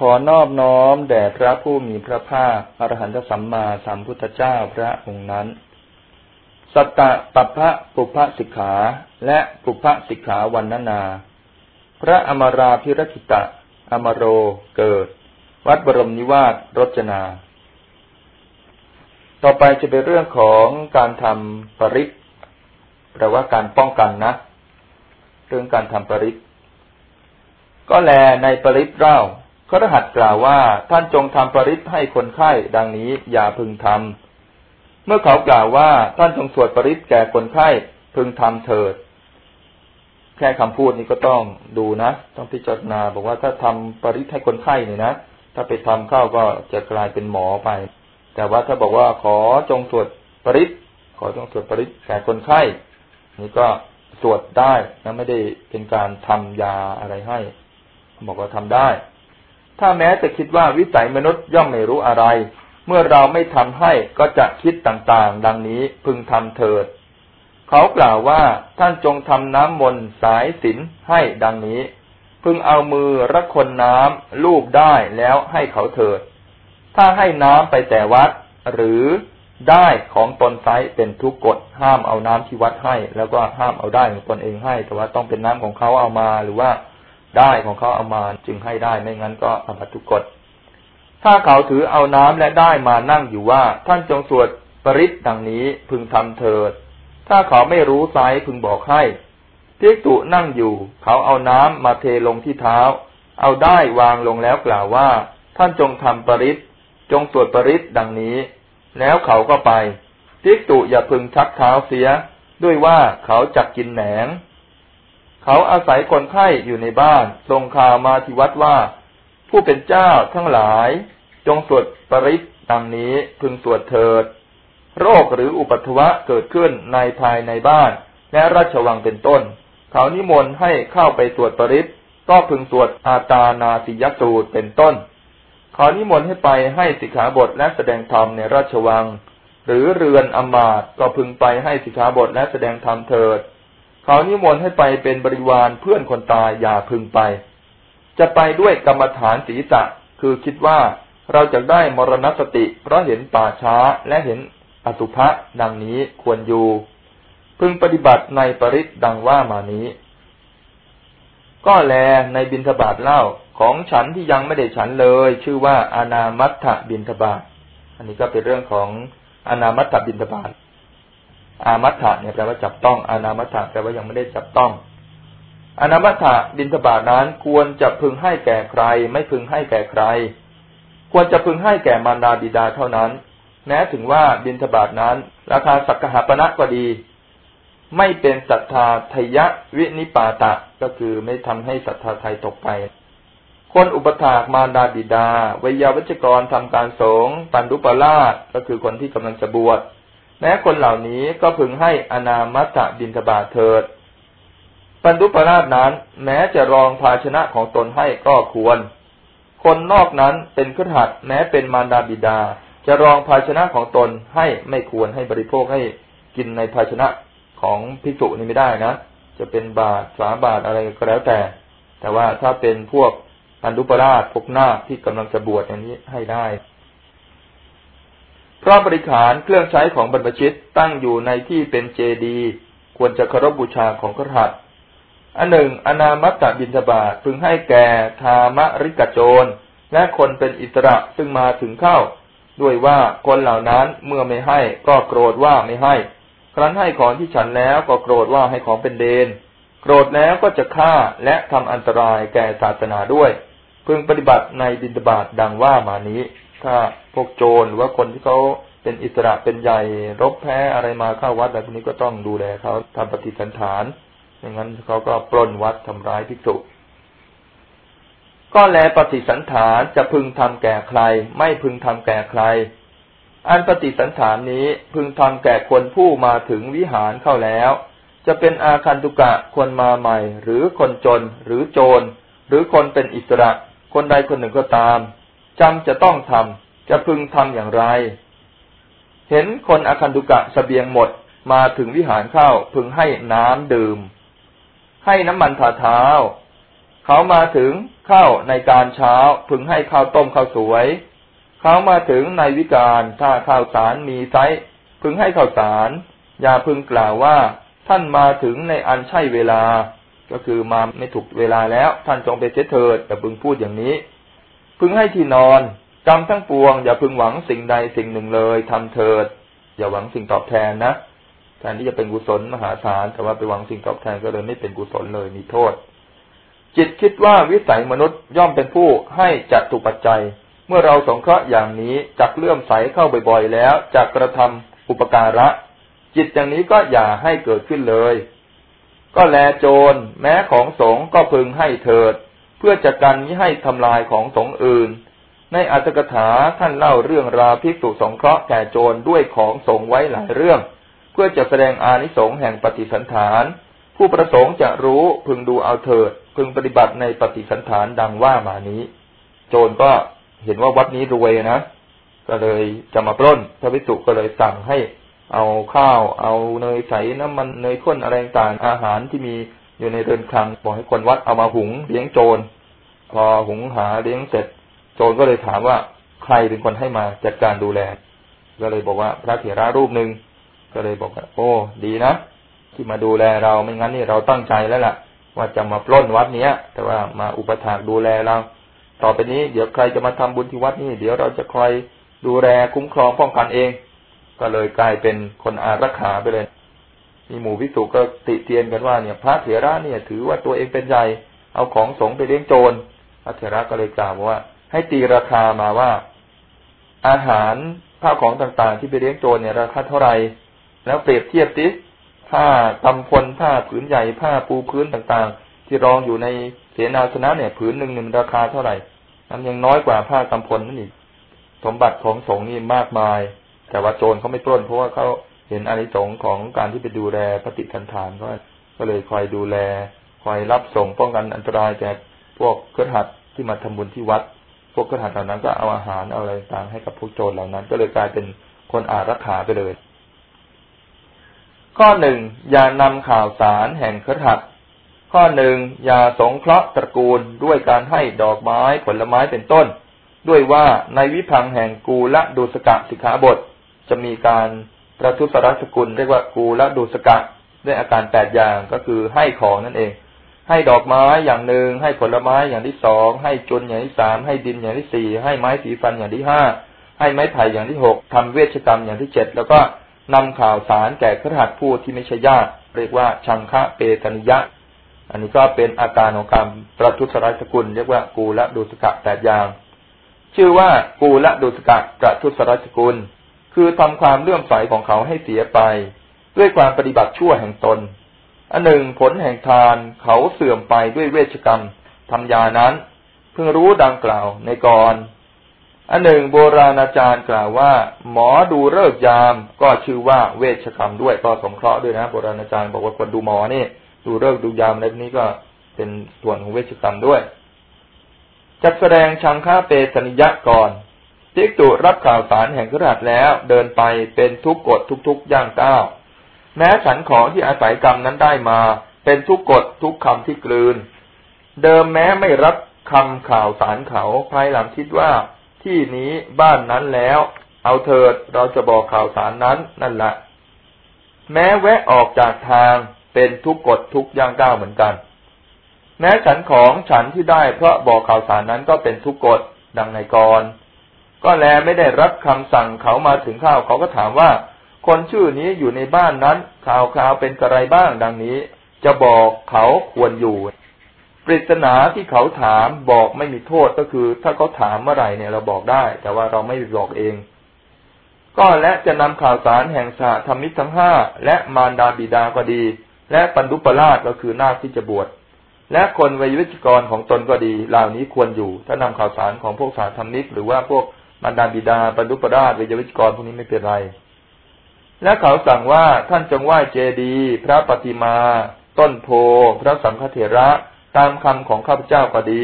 ขอนอบน้อมแด่พระผู้มีพระภาคอรหันตสัมมาสัมพุทธเจ้าพระองค์นั้น สัตตะปัพพะปุพพสิกขา และปุพพสิกขาวันนานาพระอมราพิรคิตะ อมโรเกิด วัดบรมนิวาสรจนา ต่อไปจะเป็นเรื่องของการทำปริศแปลว่าการป้องกันนะ เรื่องการทำปริศก็แลในปริศเล่า ขรหัสกล่าวว่าท่านจงทำปริศให้คนไข้ดังนี้อย่าพึงทำเมื่อเขากล่าวว่าท่านจงสวดปริศแก่คนไข้พึงทำเถิด แค่คำพูดนี้ก็ต้องดูนะ ต้องพิจารณาบอกว่าถ้าทำปริศให้คนไข้เนี่ยนะถ้าไปทำเข้าก็จะกลายเป็นหมอไป แต่ว่าถ้าบอกว่าขอจงสวดปริศขอจงสวดปริศแก่คนไข้นี่ก็สวดได้นะไม่ได้เป็นการทำยาอะไรให้ บอกว่าทำได้ ถ้าแม้จะคิดว่าวิสัยมนุษย์ย่อมไม่รู้อะไร เมื่อเราไม่ทำให้ก็จะคิดต่างๆ ดังนี้พึงทำเถิด เขากล่าวว่าท่านจงทำน้ำมนต์สายสินให้ดังนี้ พึงเอามือรักคนน้ำลูบได้แล้วให้เขาเถิด ถ้าให้น้ำไปแต่วัด หรือได้ของตนไซเป็นทุกกฎห้ามเอาน้ำที่วัดให้ แล้วก็ห้ามเอาได้ของตนเองให้ แต่ว่าต้องเป็นน้ำของเขาเอามาหรือว่า ได้ของเขาเอามาจึงให้ได้ไม่งั้นก็อภัทุกฎถ้าเขาถือเอาน้ำและได้มานั่งอยู่ว่า ท่านจงสวดปริศดังนี้พึงทำเถิด ถ้าเขาไม่รู้ไซพึงบอกให้พิกตุนั่งอยู่ เขาเอาน้ำมาเทลงที่เท้า เอาได้วางลงแล้วกล่าวว่า ท่านจงทำปริศจงสวดปริศดังนี้ แล้วเขาก็ไปพิกตุอย่าพึงชักเท้าเสีย ด้วยว่าเขาจักกินแหนง เขาอาศัยคนไข้อยู่ในบ้านส่งข่าวมาที่วัดว่า ผู้เป็นเจ้าทั้งหลาย จงสวดปริศดังนี้พึงสวดเถิด โรคหรืออุปัตวะเกิดขึ้นในภายในบ้าน และราชวังเป็นต้น เขานิมนต์ให้เข้าไปสวดปริศก็พึงสวดอาตานาสิยสูตรเป็นต้น เขานิมนต์ให้ไปให้สิกขาบทและแสดงธรรมในราชวัง หรือเรือนอมาตก็พึงไปให้สิกขาบทและแสดงธรรมเถิด เขานิมนต์ให้ไปเป็นบริวารเพื่อนคนตายอย่าพึงไป จะไปด้วยกรรมฐานศีรษะคือคิดว่าเราจะได้มรณสติ เพราะเห็นป่าช้าและเห็นอสุภะดังนี้ควรอยู่ พึงปฏิบัติในปริศดังว่ามานี้ ก็แลในบินทบาทเล่าของฉันที่ยังไม่ได้ฉันเลย ชื่อว่าอนามัตถบินทบาท อันนี้ก็เป็นเรื่องของอนามัตถบินทบาท อามัตถะเนี่ยแปลว่าจับต้องอานามัตถะแปลว่ายังไม่ได้จับต้อง อานามัตถะบินทบาทนั้นควรจะพึงให้แก่ใคร ไม่พึงให้แก่ใคร ควรจะพึงให้แก่มารดาบิดาเท่านั้น แม้ถึงว่าบินทบาทนั้น ราคาสักหาปณะก็ดี ไม่เป็นศรัทธาทยะวินิปาตะก็คือไม่ทำให้ศรัทธาไทยตกไปคนอุปถากมารดาบิดาวิยาวัจกรทำการสงปันรุปราชก็คือคนที่กำลังจะบวช แม้คนเหล่านี้ก็พึงให้อนามัตตบินทบาทเถิด ปันดุปราชนั้น แม้จะรองภาชนะของตนให้ก็ควร คนนอกนั้นเป็นขหัดแม้เป็นมารดาบิดา จะรองภาชนะของตนให้ไม่ควรให้บริโภคให้กินในภาชนะของพิจุนี่ไม่ได้นะ จะเป็นบาทสาบาทอะไรก็แล้วแต่ แต่ว่าถ้าเป็นพวกปันดุปราชพวกหน้าที่กำลังจะบวชอย่างนี้ให้ได้ พราะบริขารเครื่องใช้ของบรรพชิตตั้งอยู่ในที่เป็นเจดีควรจะเคารพบูชาของขรัตอันหนึ่ง อนามัตตบินทบาทพึงให้แก่ธามริกโจร และคนเป็นอิสระซึ่งมาถึงเข้า ด้วยว่าคนเหล่านั้นเมื่อไม่ให้ก็โกรธว่าไม่ให้ ครั้นให้ของที่ฉันแล้วก็โกรธว่าให้ของเป็นเดน โกรธแล้วก็จะฆ่าและทำอันตรายแก่ศาสนาด้วย พึงปฏิบัติในบินทบาทดังว่ามานี้ ถ้าพวกโจรหรือว่าคนที่เขาเป็นอิสระเป็นใหญ่ รบแพ้อะไรมาเข้าวัดแบบนี้ก็ต้องดูแลเขาทำปฏิสันฐานอย่างนั้นเขาก็ปล้นวัดทำร้ายภิกษุก็แลปฏิสันฐานจะพึงทำแก่ใคร ไม่พึงทำแก่ใคร อันปฏิสันฐานนี้พึงทำแก่คนผู้มาถึงวิหารเข้าแล้ว จะเป็นอาคันตุกะคนมาใหม่ หรือคนจน หรือโจร หรือคนเป็นอิสระ คนใดคนหนึ่งก็ตาม จำจะต้องทำจะพึงทำอย่างไร เห็นคนอคันตุกะสเสบียงหมดมาถึงวิหารเข้าพึงให้น้ำดื่ม ให้น้ำมันทาเท้า เขามาถึงเข้าในการเช้า พึงให้ข้าวต้มข้าวสวย เขามาถึงในวิการถ้าข้าวสารมีไซพึงให้ข้าวสาร อย่าพึงกล่าวว่าท่านมาถึงในอันใช่เวลา ก็คือมาไม่ถูกเวลาแล้ว ท่านจงไปเสียเถิดแต่พึงพูดอย่างนี้ พึงให้ที่นอนกรรมทั้งปวง อย่าพึงหวังสิ่งใดสิ่งหนึ่งเลยทำเถิด อย่าหวังสิ่งตอบแทนนะแทนที่จะเป็นกุศลมหาศาลแต่ว่าไปหวังสิ่งตอบแทนก็เลยไม่เป็นกุศลเลยมีโทษ จิตคิดว่าวิสัยมนุษย์ย่อมเป็นผู้ให้จัดตุปัจจัย เมื่อเราสงเคราะห์อย่างนี้จักเลื่อมใสเข้าบ่อยๆ แล้วจักกระทำอุปการะ จิตอย่างนี้ก็อย่าให้เกิดขึ้นเลย ก็แลโจรแม้ของสงก็พึงให้เถิด เพื่อจะกันนี้ให้ทำลายของสงอื่น ในอัตถกถาท่านเล่าเรื่องราวภิกษุสงเคราะห์แก่โจรด้วยของสงไว้หลายเรื่อง เพื่อจะแสดงอานิสงส์แห่งปฏิสันฐาน ผู้ประสงค์จะรู้พึงดูเอาเถิด พึงปฏิบัติในปฏิสันฐานดังว่ามานี้ โจรก็เห็นว่าวัดนี้รวยนะก็เลยจะมาปล้นพระวิสุก็เลยสั่งให้เอาข้าว เอาเนยใสน้ำมันเนยข้นอะไรต่างอาหารที่มี อยู่ในเรือนคลังบอกให้คนวัดเอามาหุงเลี้ยงโจร พอหุงหาเลี้ยงเสร็จ โจรก็เลยถามว่าใครเป็นคนให้มาจัดการดูแล ก็เลยบอกว่าพระเถระรูปหนึ่งก็เลยบอกว่าโอ้ ดีนะที่มาดูแลเราไม่งั้นนี่เราตั้งใจแล้วล่ะ ว่าจะมาปล้นวัดเนี้ย แต่ว่ามาอุปถากดูแลเรา ต่อไปนี้ เดี๋ยวใครจะมาทำบุญที่วัดนี้เดี๋ยวเราจะคอยดูแลคุ้มครองป้องกันเอง ก็เลยกลายเป็นคนอารักขาไปเลย มีหมู่พิสุก็ติเตียนกันว่าเนี่ยพระเถระเนี่ย ถือว่าตัวเองเป็นใหญ่เอาของสงไปเลี้ยงโจรพระเถระก็เลยกล่าวว่า ให้ตีราคามาว่า อาหารข้าวของต่างๆ ที่ไปเลี้ยงโจรเนี่ยราคาเท่าไหร่แล้วเปรียบเทียบสิผ้าตำพลผ้าผืนใหญ่ผ้าปูพื้นต่างๆ ที่รองอยู่ในเสนาสนะเนี่ยผืนหนึ่งหนึ่งราคาเท่าไหร่นั้นยังน้อยกว่าผ้าตำพลนั่นอีกสมบัติของสงฆ์นี่มากมาย แต่ว่าโจรเขาไม่ปล้นเพราะว่าเขา เห็นอานิสงส์ของการที่ไปดูแลปฏิคันฐานก็ก็เลยคอยดูแล คอยรับส่งป้องกันอันตรายแก่พวกเครือขัดที่มาทำบุญที่วัด พวกเครือขัดเหล่านั้นก็เอาอาหารเอาอะไรต่างให้กับพวกโจรเหล่านั้น ก็เลยกลายเป็นคนอารักขาไปเลย ข้อหนึ่งอย่านำข่าวสารแห่งเครหัดข้อหนึ่งอย่าสงเคราะห์ตระกูลด้วยการให้ดอกไม้ผลไม้เป็นต้น ด้วยว่าในวิพังแห่งกูละดูสกะสิกขาบท จะมีการ ประทุษรัสกุลเรียกว่ากูละดูสกะด้วยอาการแปดอย่างก็คือให้ของนั่นเอง ให้ดอกไม้อย่างหนึ่งให้ผลไม้อย่างที่สองให้จุนอย่างที่สามให้ดินอย่างที่สี่ให้ไม้สีฟันอย่างที่ห้าให้ไม้ไผ่อย่างที่หกทำเวชกรรมอย่างที่เจ็ดแล้วก็นำข่าวสารแก่ขระหัสผู้ที่ไม่ใช่ญาติเรียกว่าชังคะเปตนิยะ อันนี้ก็เป็นอาการของการประทุษร้ายสกุล เรียกว่ากูละดุสกะแปดอย่าง ชื่อว่ากูละดุสกะประทุษร้ายสกุล คือทำความเลื่อมใสของเขาให้เสียไป ด้วยความปฏิบัติชั่วแห่งตน อันหนึ่งผลแห่งทานเขาเสื่อมไปด้วยเวชกรรมทำยานั้น เพิ่งรู้ดังกล่าวในกรอันหนึ่งโบราณอาจารย์กล่าวว่า หมอดูเลิกยามก็ชื่อว่าเวชกรรมด้วยก็สงเคราะห์ด้วยนะโบราณอาจารย์บอกว่าคนดูหมอนี่ดูเลิกดูยามในนี้ก็เป็นส่วนของเวชกรรมด้วยจัดแสดงชังค่าเปสนิยะก่อน ทิกตุรับข่าวสารแห่งกระดาษแล้วเดินไปเป็นทุกกฎทุกๆย่างก้าวแม้ฉันของที่อาศัยกรรมนั้นได้มา เป็นทุกกฎทุกคำที่กลืน เดิมแม้ไม่รับคำข่าวสารเขาภายหลังคิดว่า ที่นี้บ้านนั้นแล้ว เอาเถิดเราจะบอกข่าวสารนั้นนั่นแหละแม้แวะออกจากทางเป็นทุกกฎทุกย่างก้าวเหมือนกัน แม้ฉันของฉันที่ได้เพราะบอกข่าวสารนั้นก็เป็นทุกกฎดังในกร ก็แลไม่ได้รับคำสั่งเขามาถึงข้าวเขาก็ถามว่า คนชื่อนี้อยู่ในบ้านนั้นข่าวข่าวเป็นกระไรบ้างดังนี้ จะบอกเขาควรอยู่ปริศนาที่เขาถามบอกไม่มีโทษก็คือ ถ้าเขาถามเมื่อไหร่เนี่ยเราบอกได้ แต่ว่าเราไม่บอกเอง ก็และจะนำข่าวสารแห่งสาธรรมิตรทั้งห้าและมารดาบิดาก็ดี และปันดุปราชก็คือนาคที่จะบวชและคนวัยวิจกรของตนก็ดีเหล่านี้ควรอยู่ ถ้านำข่าวสารของพวกสาธรรมิกหรือว่าพวก มารดาบิดาปันดุปราชวัยวิจกรพวกนี้ไม่เป็นไร และเขาสั่งว่าท่านจงไหว้เจดีพระปฏิมา ต้นโพพระสังฆเถระตามคำของข้าพเจ้าก็ดี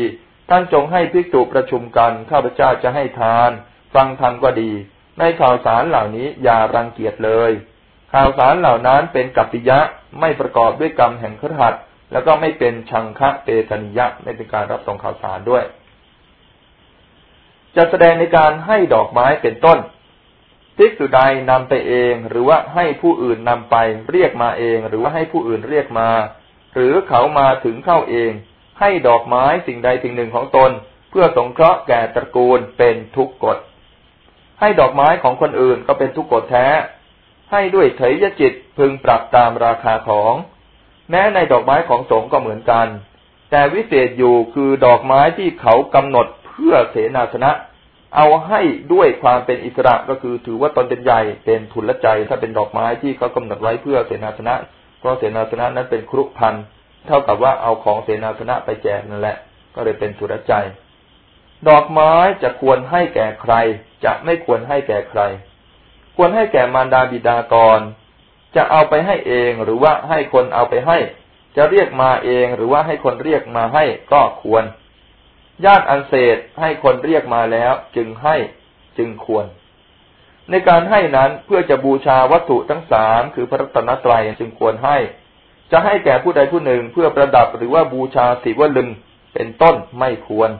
ท่านจงให้ภิกษุประชุมกันข้าพเจ้าจะให้ทาน ฟังธรรมก็ดี ในข่าวสารเหล่านี้อย่ารังเกียจเลย ข่าวสารเหล่านั้นเป็นกัปปิยะไม่ประกอบด้วยกรรมแห่งครหัดแล้วก็ไม่เป็นชังคะเตสนิยะไม่เป็นการรับส่งข่าวสารด้วย จะแสดงในการให้ดอกไม้เป็นต้นภิกษุใดนำไปเองหรือว่าให้ผู้อื่นนำไปเรียกมาเอง หรือว่าให้ผู้อื่นเรียกมา หรือเขามาถึงเข้าเอง ให้ดอกไม้สิ่งใดสิ่งหนึ่งของตน เพื่อสงเคราะห์แก่ตระกูลเป็นทุกกฎ ให้ดอกไม้ของคนอื่นก็เป็นทุกกฎแท้ ให้ด้วยเถยจิตพึงปรับตามราคาของ แม้ในดอกไม้ของสงก็เหมือนกัน แต่วิเศษอยู่คือดอกไม้ที่เขากำหนด เพื่อเสนาสนะ เอาให้ด้วยความเป็นอิสระก็คือถือว่าตนเป็นใหญ่เป็นทุนละใจ ถ้าเป็นดอกไม้ที่เขากำหนดไว้เพื่อเสนาสนะ เพราะเสนาสนะนั้นเป็นครุพันเท่ากับว่าเอาของเสนาสนะไปแจกนั่นแหละ ก็เลยเป็นทุนละใจ ดอกไม้จะควรให้แก่ใคร จะไม่ควรให้แก่ใคร ควรให้แก่มารดาบิดากรจะเอาไปให้เองหรือว่าให้คนเอาไปให้ จะเรียกมาเองหรือว่าให้คนเรียกมาให้ก็ควร ญาติอันเศษให้คนเรียกมาแล้ว จึงให้จึงควร ในการให้นั้นเพื่อจะบูชาวัตถุทั้งสามคือพระรัตนตรัยจึงควรให้ จะให้แก่ผู้ใดผู้หนึ่งเพื่อประดับหรือว่าบูชาศิวลึงเป็นต้นไม่ควร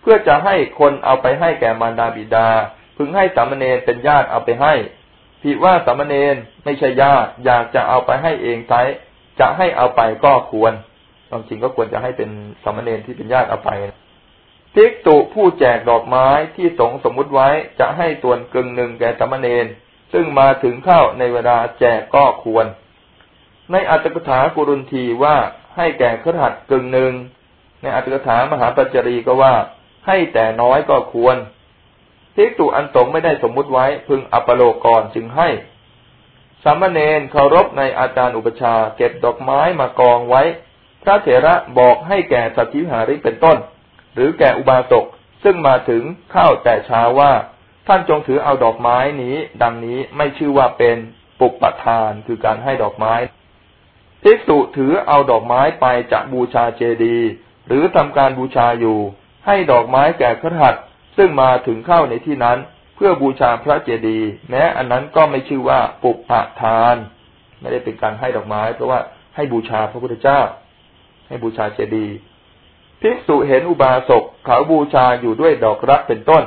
เพื่อจะให้คนเอาไปให้แก่มารดาบิดา พึงให้สามเณรเป็นญาติเอาไปให้ผิดว่าสามเณรไม่ใช่ญาติอยากจะเอาไปให้เองไซจะให้เอาไปก็ควรความจริงก็ควรจะให้เป็นสามเณรที่เป็นญาติเอาไป ภิกตุผู้แจกดอกไม้ที่สงสมมุติไว้จะให้ส่วนกึ่งหนึ่งแก่สามเณรซึ่งมาถึงเข้าในเวลาแจกก็ควร ในอัตถกถากุรุนทีว่าให้แก่ขหัดกึ่งหนึ่ง ในอัตถกถามหาปัจจรีก็ว่า ให้แต่น้อยก็ควรภิกตุอันสงไม่ได้สมมุติไว้พึงอัปโลกก่อนจึงให้สามเณรเคารพในอาจารย์อุปชาเก็บดอกไม้มากองไว้ พระเถระบอกให้แก่สัตวิหาริเป็นต้น หรือแก่อุบาสกซึ่งมาถึงเข้าแต่เช้าว่า ท่านจงถือเอาดอกไม้นี้ ดังนี้ไม่ชื่อว่าเป็นปุปปทานคือการให้ดอกไม้ภิกษุถือเอาดอกไม้ไปจะบูชาเจดีย์หรือทำการบูชาอยู่ ให้ดอกไม้แก่ขหัดซึ่งมาถึงเข้าในที่นั้น เพื่อบูชาพระเจดีย์แม้อันนั้นก็ไม่ชื่อว่าปุปปทาน ไม่ได้เป็นการให้ดอกไม้ เพราะว่าให้บูชาพระพุทธเจ้า ให้บูชาเจดีย์ ภิกษุเห็นอุบาสกเขาบูชาอยู่ด้วยดอกรักเป็นต้น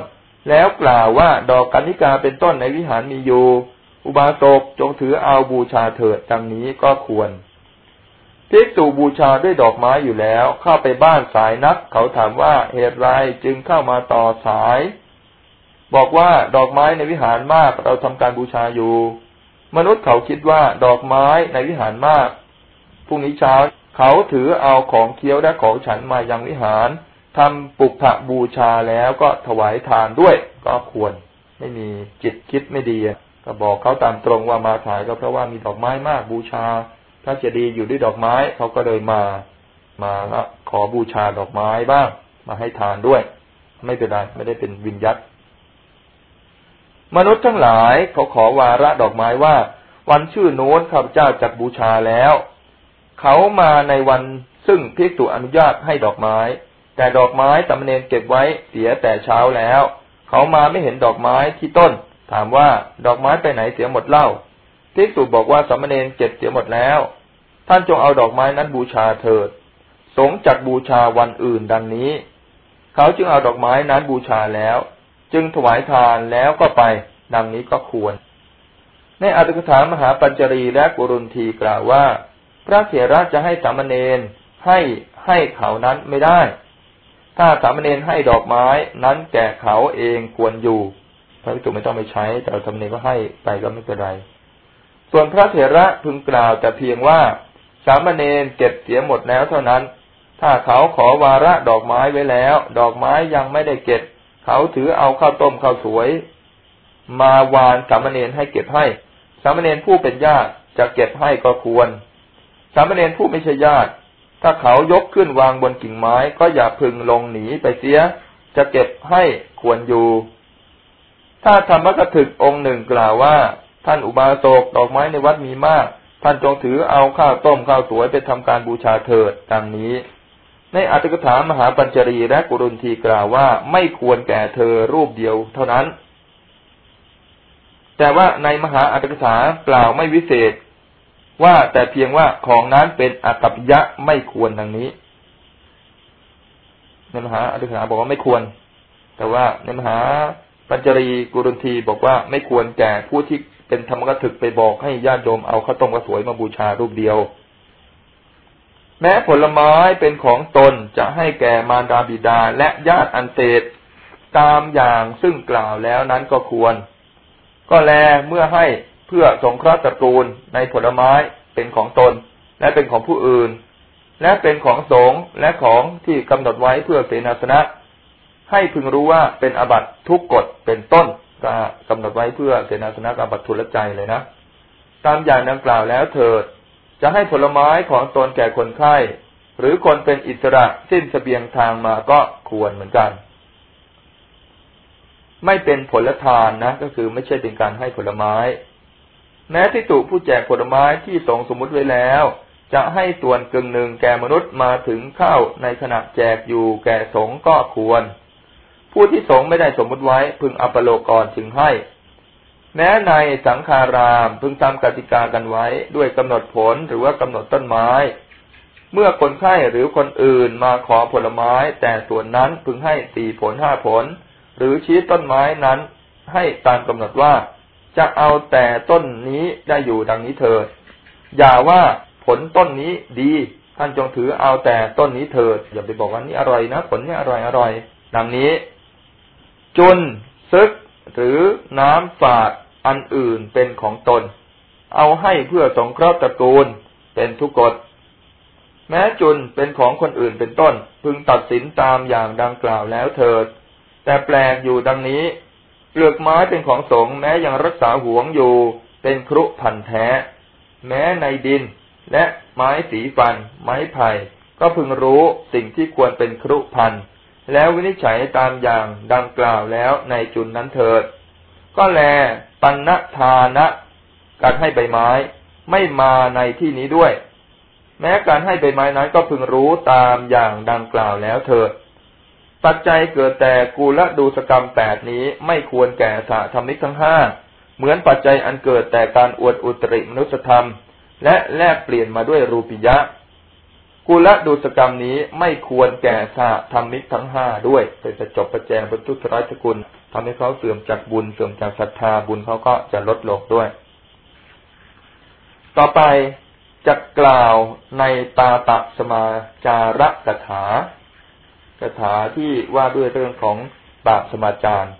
แล้วกล่าวว่าดอกกัญญิกาเป็นต้นในวิหารมีอยู่อุบาสกจงถือเอาบูชาเถิดดังนี้ก็ควรภิกษุบูชาด้วยดอกไม้อยู่แล้ว เข้าไปบ้านสายนัก เขาถามว่าเหตุไรจึงเข้ามาต่อสาย บอกว่าดอกไม้ในวิหารมากเราทำการบูชาอยู่ มนุษย์เขาคิดว่าดอกไม้ในวิหารมากพรุ่งนี้เช้า เขาถือเอาของเคี้ยวและของฉันมายังวิหารทำปุกผะบูชาแล้วก็ถวายทานด้วยก็ควร ไม่มีจิตคิดไม่ดีก็บอกเขาตามตรงว่ามาถ่ายก็เพราะว่ามีดอกไม้มากบูชาถ้าจะดีอยู่ด้วยดอกไม้เขาก็เลยมา มาขอบูชาดอกไม้บ้าง มาให้ทานด้วย ไม่เป็นไรไม่ได้เป็นวิญญัตมนุษย์ทั้งหลายเขาขอวาระดอกไม้ว่า วันชื่อโน้นข้าพเจ้าจัดบูชาแล้ว เขามาในวันซึ่งภิกษุอนุญาตให้ดอกไม้ แต่ดอกไม้สามเณรเก็บไว้เสียแต่เช้าแล้ว เขามาไม่เห็นดอกไม้ที่ต้น ถามว่าดอกไม้ไปไหนเสียหมดเล่าภิกษุบอกว่าสามเณรเก็บเสียหมดแล้ว ท่านจงเอาดอกไม้นั้นบูชาเถิด สงจัดบูชาวันอื่นดังนี้ เขาจึงเอาดอกไม้นั้นบูชาแล้ว จึงถวายทานแล้วก็ไป ดังนี้ก็ควร ในอัตถกถามหาปัญจรีและกุรุนทีกล่าวว่า พระเถระจะให้สามเณรให้ให้เขานั้นไม่ได้ ถ้าสามเณรให้ดอกไม้นั้นแก่เขาเองควรอยู่ พระภิกษุไม่ต้องไปใช้ แต่สามเณรก็ให้ไปก็ไม่เป็นไร ส่วนพระเถระพึงกล่าวแต่เพียงว่าสามเณรเก็บเสียหมดแล้วเท่านั้น ถ้าเขาขอวาระดอกไม้ไว้แล้ว ดอกไม้ยังไม่ได้เก็บ เขาถือเอาข้าวต้มข้าวสวย มาวานสามเณรให้เก็บให้ สามเณรผู้เป็นญาติจะเก็บให้ก็ควร สามเณรผู้ไม่ใช่ญาติ ถ้าเขายกขึ้นวางบนกิ่งไม้ ก็อย่าพึงลงหนีไปเสีย จะเก็บให้ควรอยู่ ถ้าธรรมกถึกองค์หนึ่งกล่าวว่า ท่านอุบาสกดอกไม้ในวัดมีมาก ท่านจงถือเอาข้าวต้มข้าวสวยไปทำการบูชาเถิดดังนี้ ในอัตถกถามหาปัญจรีและกุรุนทีกล่าวว่าไม่ควรแก่เธอรูปเดียวเท่านั้นแต่ว่าในมหาอัตถกถากล่าวไม่วิเศษ ว่าแต่เพียงว่าของนั้นเป็นอกัปยะไม่ควรดังนี้ ในมหาอธิษฐานบอกว่าไม่ควร แต่ว่าในมหาปัญจรีกุรุนทีบอกว่าไม่ควรแก่ผู้ที่เป็นธรรมกถึกไปบอกให้ญาติโยมเอาข้าวต้มกระสวยมาบูชารูปเดียว แม้ผลไม้เป็นของตนจะให้แก่มารดาบิดาและญาติอันเศษตามอย่างซึ่งกล่าวแล้วนั้นก็ควร ก็แลเมื่อให้ เพื่อสงเคราะห์ตระกูลในผลไม้เป็นของตน และเป็นของผู้อื่น และเป็นของสงฆ์และของที่กำหนดไว้เพื่อเสนาสนะ ให้พึงรู้ว่าเป็นอบัตทุกกฎเป็นต้นก็กำหนดไว้เพื่อเสนาสนะอบัตทุลใจเลยนะ ตามอย่างดังกล่าวแล้วเถิด จะให้ผลไม้ของตนแก่คนไข้หรือคนเป็นอิสระสิ้นสเสบียงทางมาก็ควรเหมือนกัน ไม่เป็นผลทานนะ ก็คือไม่ใช่เป็นการให้ผลไม้ แม้ที่ตุผู้แจกผลไม้ที่สงสมมุติไว้แล้ว จะให้ส่วนกึ่งหนึ่งแก่มนุษย์มาถึงเข้าในขณะแจกอยู่แก่สงก็ควร ผู้ที่สงไม่ได้สมมุติไว้พึงอัปโลกรจึงให้ แม้ในสังฆารามพึงทำกติกากันไว้ด้วยกำหนดผลหรือว่ากำหนดต้นไม้ เมื่อคนไข้หรือคนอื่นมาขอผลไม้ แต่ส่วนนั้นพึงให้สี่ผลห้าผล หรือชี้ต้นไม้นั้นให้ตามกำหนดว่า จะเอาแต่ต้นนี้ได้อยู่ดังนี้เถิด อย่าว่าผลต้นนี้ดีท่านจงถือเอาแต่ต้นนี้เถิด อย่าไปบอกว่านี่อร่อยนะผลนี่อร่อยอร่อยดังนี้ จุนซึก หรือน้ำฝาดอันอื่นเป็นของตน เอาให้เพื่อสงเคราะห์ตระกูลเป็นทุกกฎแม้จุนเป็นของคนอื่นเป็นต้น พึงตัดสินตามอย่างดังกล่าวแล้วเถิด แต่แปลกอยู่ดังนี้ เปลือกไม้เป็นของสงแม้ยังรักษาหวงอยู่ เป็นครุพันแท้ แม้ในดิน และไม้สีฟัน ไม้ไผ่ก็พึงรู้สิ่งที่ควรเป็นครุพันแล้ววินิจฉัยตามอย่างดังกล่าวแล้วในจุนนั้นเถิด ก็แลปันนทานะการให้ใบไม้ไม่มาในที่นี้ด้วย แม้การให้ใบไม้นั้นก็พึงรู้ตามอย่างดังกล่าวแล้วเถิด ปัจจัยเกิดแต่กูละดูสกรรมแปดนี้ไม่ควรแก่สาธรรมิกทั้งห้าเหมือนปัจจัยอันเกิดแต่การอวดอุตริมนุสธรรม และแลกเปลี่ยนมาด้วยรูปิยะ กุละดูสกรรมนี้ไม่ควรแก่สาธรรมิกทั้งห้าด้วยเป็นจะจบประแจงบรรทุสราชกุลทำให้เขาเสื่อมจากบุญเสื่อมจากศรัทธาบุญเขาก็จะลดลงด้วย ต่อไปจะกล่าวในตาตะสมาจาระกถา คาถาที่ว่าด้วยเรื่องของบาปสมาจาร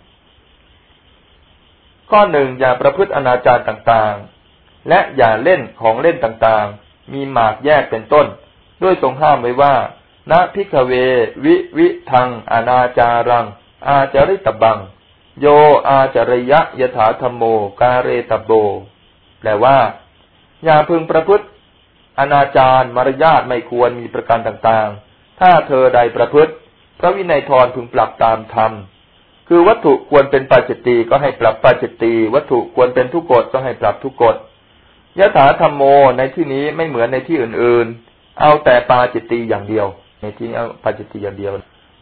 ข้อหนึ่งอย่าประพฤติอนาจารต่างๆ และอย่าเล่นของเล่นต่างๆ มีหมากแยกเป็นต้น ด้วยทรงห้ามไว้ว่าณพิกเว วิวิทัง อนาจารัง อาจาริตบัง โยอาจริยะยถาธรรมโม กาเรตโบ แปลว่า อย่าพึงประพฤติอนาจารมารยาทไม่ควรมีประการต่างๆ ถ้าเธอใดประพฤติ ระวินัยทรพึงปรับตามธรรม คือวัตถุควรเป็นปัจจิตีก็ให้ปรับปัจจิตีวัตถุควรเป็นทุกกฎก็ให้ปรับทุกกฎยถาธรรมโมในที่นี้ไม่เหมือนในที่อื่นๆ เอาแต่ปาจิตตีอย่างเดียว ในที่นี้เอาปาจิตตีอย่างเดียว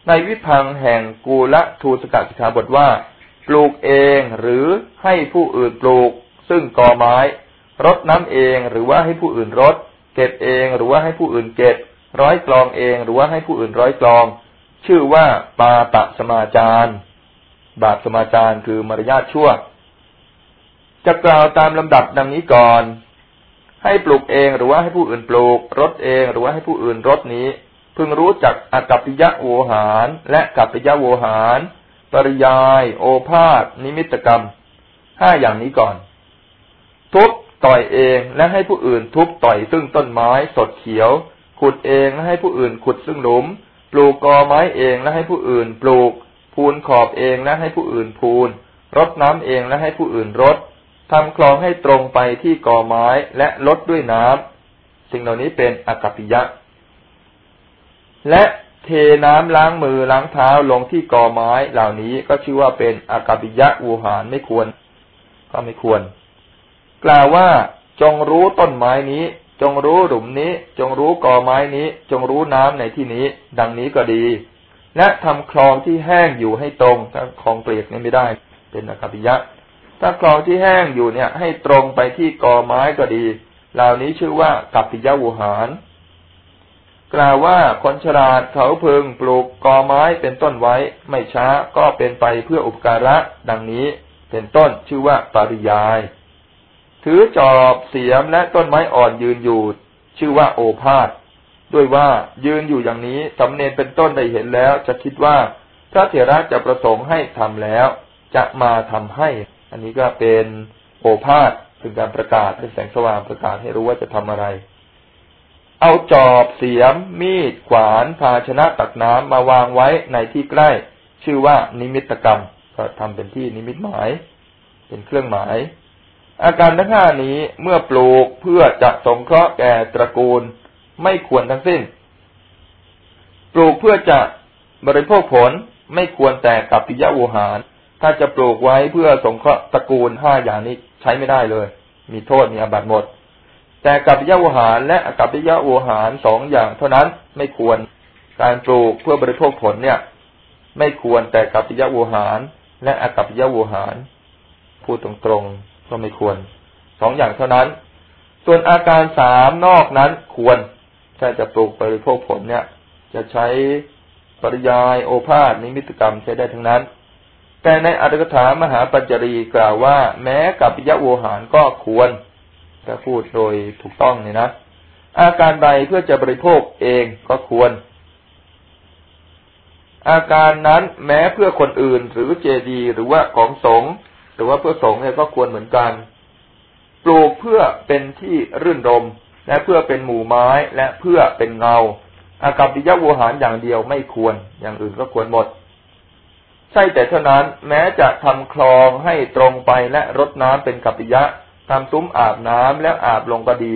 ในวิพังแห่งกูละทูสกัดสิกขาบทว่า ปลูกเองหรือให้ผู้อื่นปลูก ซึ่งกอไม้ รดน้ำเองหรือว่าให้ผู้อื่นรด เก็บเองหรือว่าให้ผู้อื่นเก็บ ร้อยกลองเองหรือว่าให้ผู้อื่นร้อยกลอง ชื่อว่าปาปะสมาจารบาปสมาจารคือมารยาทชั่ว จะกล่าวตามลำดับดังนี้ก่อน ให้ปลูกเองหรือว่าให้ผู้อื่นปลูกรถเองหรือว่าให้ผู้อื่นรถนี้ พึงรู้จักอกัปปิยะโวหาร และกัปปิยะโวหาร ปริยาย โอภาษนิมิตกรรมห้าอย่างนี้ก่อน ทุบต่อยเองและให้ผู้อื่นทุบต่อยซึ่งต้นไม้สดเขียว ขุดเองและให้ผู้อื่นขุดซึ่งหลุม ปลูกกอไม้เองและให้ผู้อื่นปลูก พูนขอบเองและให้ผู้อื่นพูน รดน้ำเองและให้ผู้อื่นรดทำคลองให้ตรงไปที่กอไม้และลดด้วยน้ำสิ่งเหล่านี้เป็นอกัปปิยะ และเทน้ำล้างมือล้างเท้าลงที่กอไม้เหล่านี้ก็ชื่อว่าเป็นอกัปปิยะวูหารไม่ควร ก็ไม่ควร กล่าวว่าจงรู้ต้นไม้นี้ จงรู้หลุมนี้ จงรู้กอไม้นี้ จงรู้น้ำในที่นี้ ดังนี้ก็ดี และทำคลองที่แห้งอยู่ให้ตรงถ้าคลองเปลียกนี่ไม่ได้ เป็นอคปิยะ ถ้าคลองที่แห้งอยู่เนี่ย ให้ตรงไปที่กอไม้ก็ดี เหล่านี้ชื่อว่ากัปปิยะวุหารกล่าวว่าคนฉลาดเขาพึงปลูกกอไม้เป็นต้นไว้ ไม่ช้าก็เป็นไปเพื่ออุปการะดังนี้ เป็นต้นชื่อว่าปริยาย ถือจอบเสียมและต้นไม้อ่อนยืนอยู่ ชื่อว่าโอภาษด้วยว่ายืนอยู่อย่างนี้สำเนนเป็นต้นได้เห็นแล้ว จะคิดว่าพระเถระจะประสงค์ให้ทำแล้ว จะมาทำให้ อันนี้ก็เป็นโอภาษเป็นการประกาศเป็นแสงสว่างประกาศให้รู้ว่าจะทำอะไร เอาจอบเสียม มีดขวานภาชนะตักน้ำมาวางไว้ในที่ใกล้ ชื่อว่านิมิตกรรม ก็ทำเป็นที่นิมิตหมาย เป็นเครื่องหมาย อาการทั้งห้านี้เมื่อปลูกเพื่อจะสงเคราะห์แก่ตระกูลไม่ควรทั้งสิ้น ปลูกเพื่อจะบริโภคผลไม่ควรแต่กับปิยะวูหาร ถ้าจะปลูกไว้เพื่อสงเคราะห์ตระกูลห้าอย่างนี้ใช้ไม่ได้เลย มีโทษมีอาบัติหมด แต่กับปิยะวูหาร และกับปิยะวูหารสองอย่างเท่านั้นไม่ควรการปลูกเพื่อบริโภคผลเนี่ย ไม่ควรแต่กับปิยะวูหาร และอกับปิยะวูหารพูดตรงๆ ก็ไม่ควรสองอย่างเท่านั้น ส่วนอาการสามนอกนั้นควรถ้าจะปลูกบริโภคผลเนี่ย จะใช้ปริยายโอภาษนิมิตกรรมใช้ได้ทั้งนั้น แต่ในอัตถกถามหาปัญจรีกล่าวว่า แม้กับยะโวหารก็ควรถ้าพูดโดยถูกต้องเนี่ยนะ อาการใดเพื่อจะบริโภคเองก็ควร อาการนั้นแม้เพื่อคนอื่นหรือเจดี หรือว่าของสงฆ์ หรือว่าเพื่อสงฆ์เนี่ยก็ควรเหมือนกัน ปลูกเพื่อเป็นที่รื่นรม และเพื่อเป็นหมู่ไม้และเพื่อเป็นเงา อากัปปิยะวูหารอย่างเดียวไม่ควร อย่างอื่นก็ควรหมด ใช่แต่เท่านั้นแม้จะทำคลองให้ตรงไปและรดน้ำเป็นกัปปิยะทำซุ้มอาบน้ำแล้วอาบลงก็ดี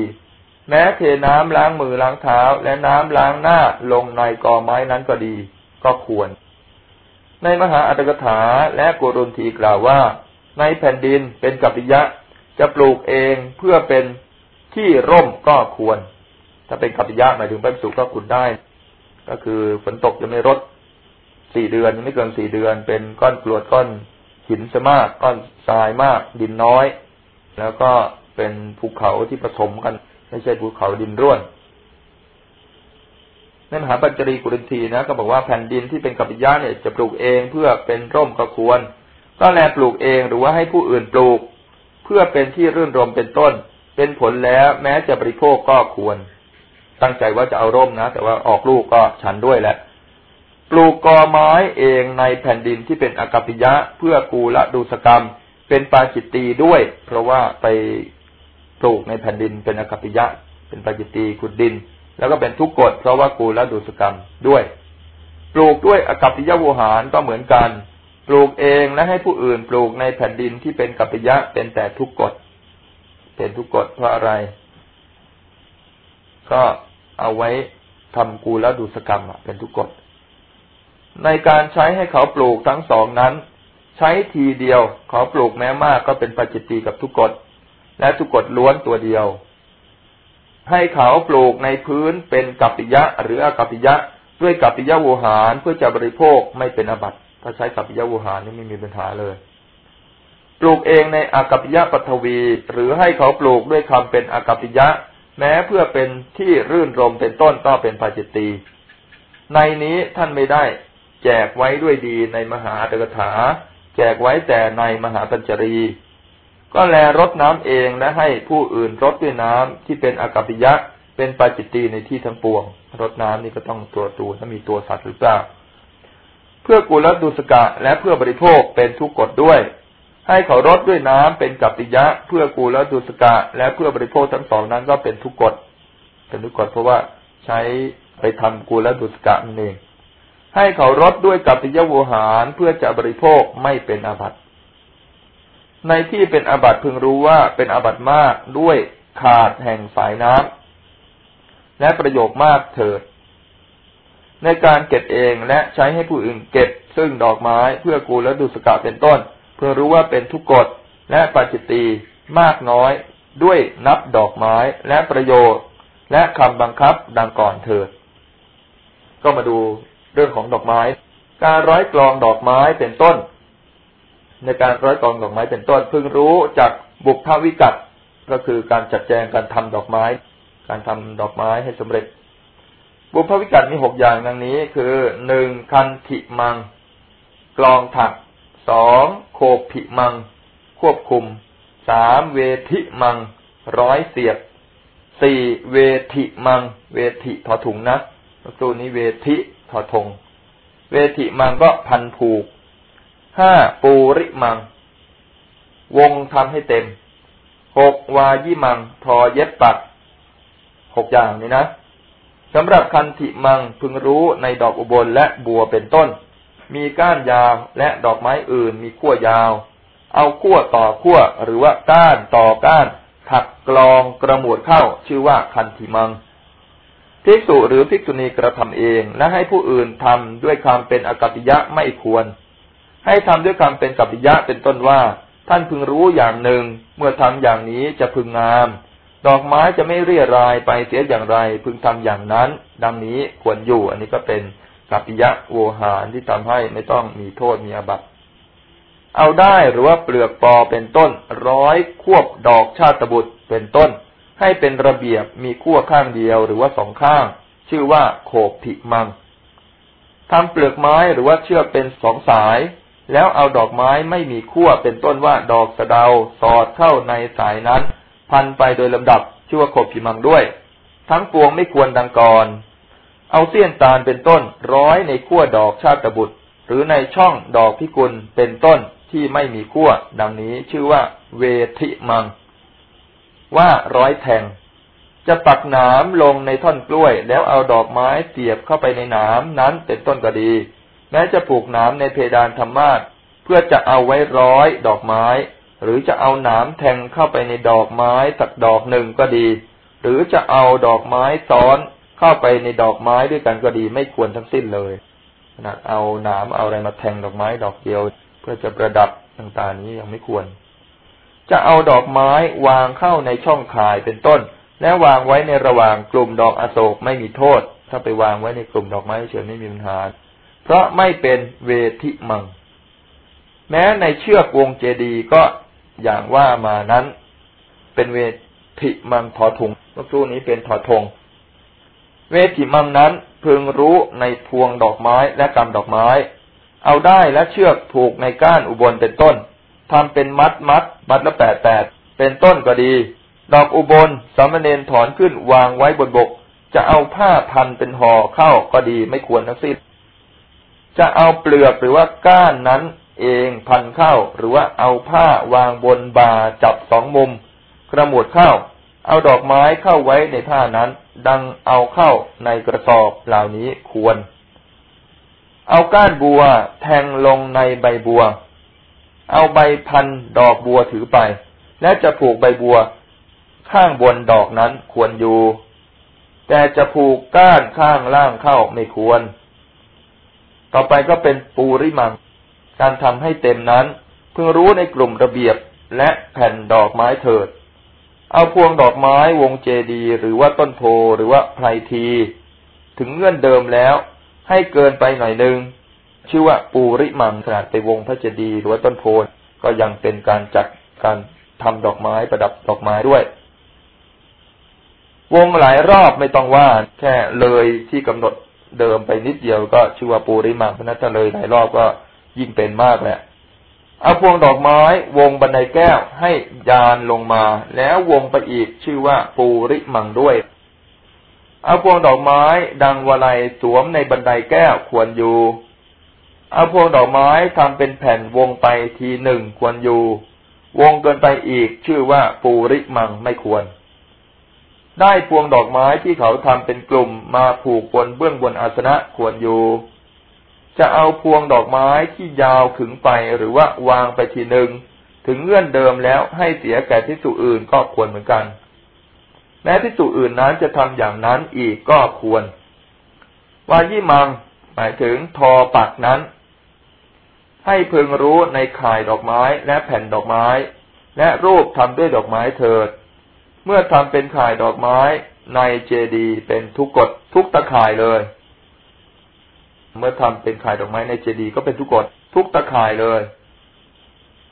แม้เทน้ำล้างมือล้างเท้า และน้ำล้างหน้าลงในกอไม้นั้นก็ดี ก็ควร ในมหาอัตถกถาและกุรุนทีกล่าวว่า ในแผ่นดินเป็นกัปปิยะ จะปลูกเองเพื่อเป็นที่ร่มก็ควร ถ้าเป็นกัปปิยะหมายถึงพระสุก็ขุดได้ ก็คือฝนตกจะไม่รดสี่เดือนยังไม่เกินสี่เดือน เป็นก้อนกรวดก้อนหินสมาก ก้อนทรายมาก ดินน้อย แล้วก็เป็นภูเขาที่ผสมกัน ไม่ใช่ภูเขาดินร่วนในมหาปัญจรีกุรินทีนะ ก็บอกว่าแผ่นดินที่เป็นกัปปิยะเนี่ยจะปลูกเองเพื่อเป็นร่มก็ควร ก็แลปลูกเองหรือว่าให้ผู้อื่นปลูก เพื่อเป็นที่รื่นรมเป็นต้น เป็นผลแล้วแม้จะบริโภคก็ควร ตั้งใจว่าจะเอาร่มนะ แต่ว่าออกลูกก็ฉันด้วยแหละ ปลูกกอไม้เองในแผ่นดินที่เป็นอากาปิยะ เพื่อกูละดูสกรรม เป็นปาจิตตีด้วย เพราะว่าไปปลูกในแผ่นดินเป็นอากาปิยะ เป็นปาจิตตีขุดดิน แล้วก็เป็นทุกกฎเพราะว่ากูละดูสกรรมด้วย ปลูกด้วยอากาปิยะวูหารก็เหมือนกัน ปลูกเองและให้ผู้อื่นปลูกในแผ่นดินที่เป็นกัปปิยะเป็นแต่ทุกกฎเป็นทุกกฎเพราะอะไร ก็เอาไว้ทำกูแล้วดูสกรรมเป็นทุกกฎในการใช้ให้เขาปลูกทั้งสองนั้น ใช้ทีเดียวเขาปลูกแม้มากก็เป็นปัจจิตีกับทุกกฎและทุกกฎล้วนตัวเดียว ให้เขาปลูกในพื้นเป็นกัปปิยะหรืออกัปปิยะด้วยกัปปิยะวูหารเพื่อจะบริโภคไม่เป็นอบัติ ถ้าใช้กัปยะวูหารนี่ไม่มีปัญหาเลย ปลูกเองในอากัปปิยะปัทวี หรือให้เขาปลูกด้วยคำเป็นอากัปปิยะ แม้เพื่อเป็นที่รื่นรมเป็นต้นก็เป็นภาจิตตีในนี้ท่านไม่ได้แจกไว้ด้วยดีในมหาตกถา แจกไว้แต่ในมหาปัญจรี ก็แลรดน้ำเองและให้ผู้อื่นรดด้วยน้ำที่เป็นอากัปปิยะเป็นปาจิตตีในที่ทั้งปวง รดน้ำนี่ก็ต้องตรวจดูถ้ามีตัวสัตว์หรือเปล่า พื่อกุลดุสกะและเพื่อบริโภคเป็นทุกกฎด้วย ให้เขารดด้วยน้ำเป็นกัปปิยะ เพื่อกูและดุสกะ และเพื่อบริโภคทั้งสองนั้นก็เป็นทุกกฎเป็นทุกกฎเพราะว่าใช้ไปทำกูและดุสกะนั่นเองให้เขารดด้วยกัปปิยะโวหารเพื่อจะบริโภคไม่เป็นอาบัติในที่เป็นอาบัติพึงรู้ว่าเป็นอาบัติมากด้วยขาดแห่งสายน้ำและประโยคมากเถิด ในการเก็บเองและใช้ให้ผู้อื่นเก็บ ซึ่งดอกไม้เพื่อกูและดุสกะเป็นต้น เพื่อรู้ว่าเป็นทุกกฎและปัจจิตีมากน้อยด้วยนับดอกไม้และประโยชน์ และคำบังคับดังก่อนเถิด ก็มาดูเรื่องของดอกไม้ การร้อยกลองดอกไม้เป็นต้น ในการร้อยกลองดอกไม้เป็นต้น เพึงรู้จากบุพภวิกัตก็คือการจัดแจงการทำดอกไม้ การทำดอกไม้ให้สำเร็จ บุพวิกัดมีหกอย่างดังนี้ คือหนึ่งคันธิมัง กลองถักสองโคผิมัง ควบคุมสามเวทิมัง ร้อยเสียบสี่เวทิมัง เวทิถอถุงนะตัวนี้เวทิถอทง เวทิมังก็พันผูกห้าปูริมัง วงทำให้เต็มหกวายิมัง ทอเย็บปักหกอย่างนี้นะ สำหรับคันธิมังพึงรู้ในดอกอุบลและบัวเป็นต้น มีก้านยาวและดอกไม้อื่นมีขั้วยาว เอาขั้วต่อขั้วหรือว่าก้านต่อก้านถักกลองกระหมวดเข้าชื่อว่าคันธิมังภิกษุหรือภิกษุณีกระทำเองและให้ผู้อื่นทำด้วยความเป็นอกัติยะไม่ควร ให้ทำด้วยความเป็นกัปปิยะเป็นต้นว่า ท่านพึงรู้อย่างหนึ่ง เมื่อทำอย่างนี้จะพึงงาม ดอกไม้จะไม่เรียรายไปเสียอย่างไร พึงทำอย่างนั้น ดังนี้ควรอยู่ อันนี้ก็เป็นกัปปิยะโวหารที่ทำให้ไม่ต้องมีโทษมีอบัติ เอาได้หรือว่าเปลือกปอเป็นต้น ร้อยควบดอกชาติบุตรเป็นต้น ให้เป็นระเบียบมีขั้วข้างเดียวหรือว่าสองข้าง ชื่อว่าโขบผิมังทำเปลือกไม้หรือว่าเชือกเป็นสองสาย แล้วเอาดอกไม้ไม่มีขั้วเป็นต้นว่าดอกสะเดาสอดเข้าในสายนั้น พันไปโดยลำดับชื่อว่าขบผิมังด้วย ทั้งปวงไม่ควรดังก่อนเอาเสี้ยนตาลเป็นต้นร้อยในขั้วดอกชาติบุตร หรือในช่องดอกพิกุลเป็นต้นที่ไม่มีขั้วดังนี้ชื่อว่า เวทิมัง ว่าร้อยแทง จะปักหนามลงในท่อนกล้วย แล้วเอาดอกไม้เสียบเข้าไปในหนามนั้นเป็นต้นก็ดี แม้จะปลูกหนามในเพดานธรรมาสเพื่อจะเอาไว้ร้อยดอกไม้ หรือจะเอาหนามแทงเข้าไปในดอกไม้สักดอกหนึ่งก็ดี หรือจะเอาดอกไม้ซ้อนเข้าไปในดอกไม้ด้วยกันก็ดีไม่ควรทั้งสิ้นเลยขนาดเอาหนามเอาอะไรมาแทงดอกไม้ดอกเดียว เพื่อจะประดับต่างๆนี้ยังไม่ควร จะเอาดอกไม้วางเข้าในช่องข่ายเป็นต้น และวางไว้ในระหว่างกลุ่มดอกอโศกไม่มีโทษ ถ้าไปวางไว้ในกลุ่มดอกไม้เฉยไม่มีปัญหาเพราะไม่เป็นเวทิมัง แม้ในเชือกวงเจดีก็ อย่างว่ามานั้น เป็นเวทิมังถอถุงเมื่อคู่นี้เป็นถอทง เวทิมังนั้นพึงรู้ในพวงดอกไม้และกำดอกไม้ เอาได้และเชือกผูกในก้านอุบลเป็นต้นทำเป็นมัดมัดมัดละแปดแปดเป็นต้นก็ดี ดอกอุบลสามเณรถอนขึ้นวางไว้บนบก จะเอาผ้าพันเป็นห่อเข้าก็ดีไม่ควรทั้งสิ้นจะเอาเปลือกหรือว่าก้านนั้น เองพันเข้าหรือว่าเอาผ้าวางบนบาจับสองมุม กระหมวดเข้าเอาดอกไม้เข้าไว้ในผ้านั้น ดังเอาเข้าในกระสอบเหล่านี้ควร เอาก้านบัวแทงลงในใบบัว เอาใบพันดอกบัวถือไป และจะผูกใบบัว ข้างบนดอกนั้นควรอยู่ แต่จะผูกก้านข้างล่างเข้าไม่ควร ต่อไปก็เป็นปูริมัง การทำให้เต็มนั้นเพิ่งรู้ในกลุ่มระเบียบและแผ่นดอกไม้เถิด เอาพวงดอกไม้วงเจดี หรือว่าต้นโพหรือว่าไพรที ถึงเงื่อนเดิมแล้ว ให้เกินไปหน่อยหนึ่งชื่อว่าปูริมังขนาดไปวงพระเจดีหรือว่าต้นโพก็ยังเป็นการจัดการทำดอกไม้ประดับดอกไม้ด้วย วงหลายรอบไม่ต้องว่าแค่เลยที่กำหนดเดิมไปนิดเดียวก็ชื่อว่าปูริมังเพราะนั้นถ้าเลยหลายรอบก็ ยิ่งเป็นมากแหละเอาพวงดอกไม้ วงบันไดแก้วให้ยานลงมา แล้ววงไปอีกชื่อว่าปูริมังด้วย เอาพวงดอกไม้ ดังวลัยสวมในบันไดแก้วควรอยู่ เอาพวงดอกไม้ทำเป็นแผ่นวงไปทีหนึ่งควรอยู่ วงเกินไปอีกชื่อว่าปูริมังไม่ควร ได้พวงดอกไม้ที่เขาทำเป็นกลุ่มมาผูกบนเบื้องบนอาสนะควรอยู่ จะเอาพวงดอกไม้ที่ยาวขึงไปหรือว่าวางไปทีหนึ่งถึงเงื่อนเดิมแล้วให้เสียแก่ที่สุอื่นก็ควรเหมือนกัน แม้ที่สุอื่นนั้นจะทำอย่างนั้นอีกก็ควร วายี่มัง หมายถึงทอปักนั้น ให้พึงรู้ในข่ายดอกไม้และแผ่นดอกไม้ และรูปทำด้วยดอกไม้เถิด เมื่อทำเป็นข่ายดอกไม้ในเจดีเป็นทุกกฎทุกตะข่ายเลย เมื่อทำเป็นข่ายดอกไม้ในเจดีย์ก็เป็นทุกกฎทุกตะข่ายเลย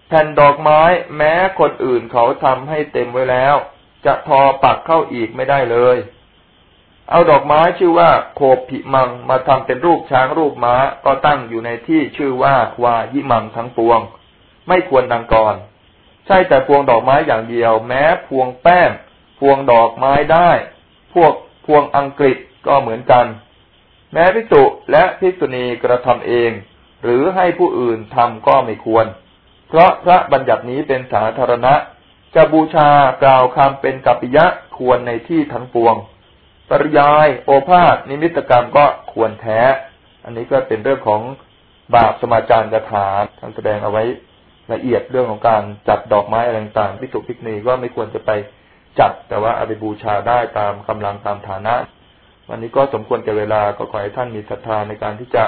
แผ่นดอกไม้แม้คนอื่นเขาทำให้เต็มไว้แล้ว จะทอปักเข้าอีกไม่ได้เลย เอาดอกไม้ชื่อว่าโคผิมังมาทำเป็นรูปช้างรูปม้าก็ตั้งอยู่ในที่ชื่อว่าวายิมังทั้งปวง ไม่ควรดังก่อน ใช่แต่พวงดอกไม้อย่างเดียว แม้พวงแป้งพวงดอกไม้ได้ พวกพวงอังกฤษก็เหมือนกัน แม้พิสุและพิสุณีกระทำเอง หรือให้ผู้อื่นทำก็ไม่ควร เพราะพระบัญญัตินี้เป็นสาธารณะ จะบูชากล่าวคำเป็นกัปปิยะควรในที่ทั้งปวง ปริยายโอภาษนิมิตกรรมก็ควรแท้ อันนี้ก็เป็นเรื่องของบาปสมาจารกถาท่านแสดงเอาไว้ละเอียดเรื่องของการจัดดอกไม้อะไรต่างๆพิสุพิกนีก็ไม่ควรจะไปจัดแต่ว่าเอาไปบูชาได้ตามกำลังตามฐานะ วันนี้ก็สมควรแก่เวลาก็ขอให้ท่านมีศรัทธาในการที่จะ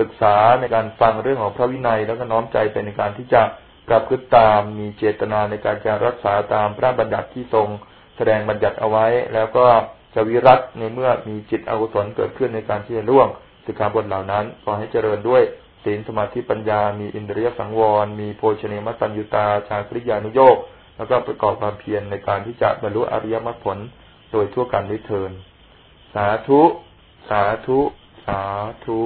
ศึกษาในการฟังเรื่องของพระวินัย แล้วก็น้อมใจไปในการที่จะกระพฤติตามมีเจตนาในการจะรักษาตามพระบัญญัติที่ทรง แสดงบัญญัติเอาไว้ แล้วก็จะวิรัตในเมื่อมีจิตอกุศลเกิดขึ้นในการที่จะล่วงสิกขาบทเหล่านั้นขอให้เจริญด้วยศีลสมาธิปัญญา มีอินทรียสังวร มีโภชเนมัสัญญุตา ชาคริยานุโยกแล้วก็ประกอบความเพียรในการที่จะบรรลุอริยมรรคผลโดยทั่วกันด้วยเทิน สาธุ สาธุ สาธุ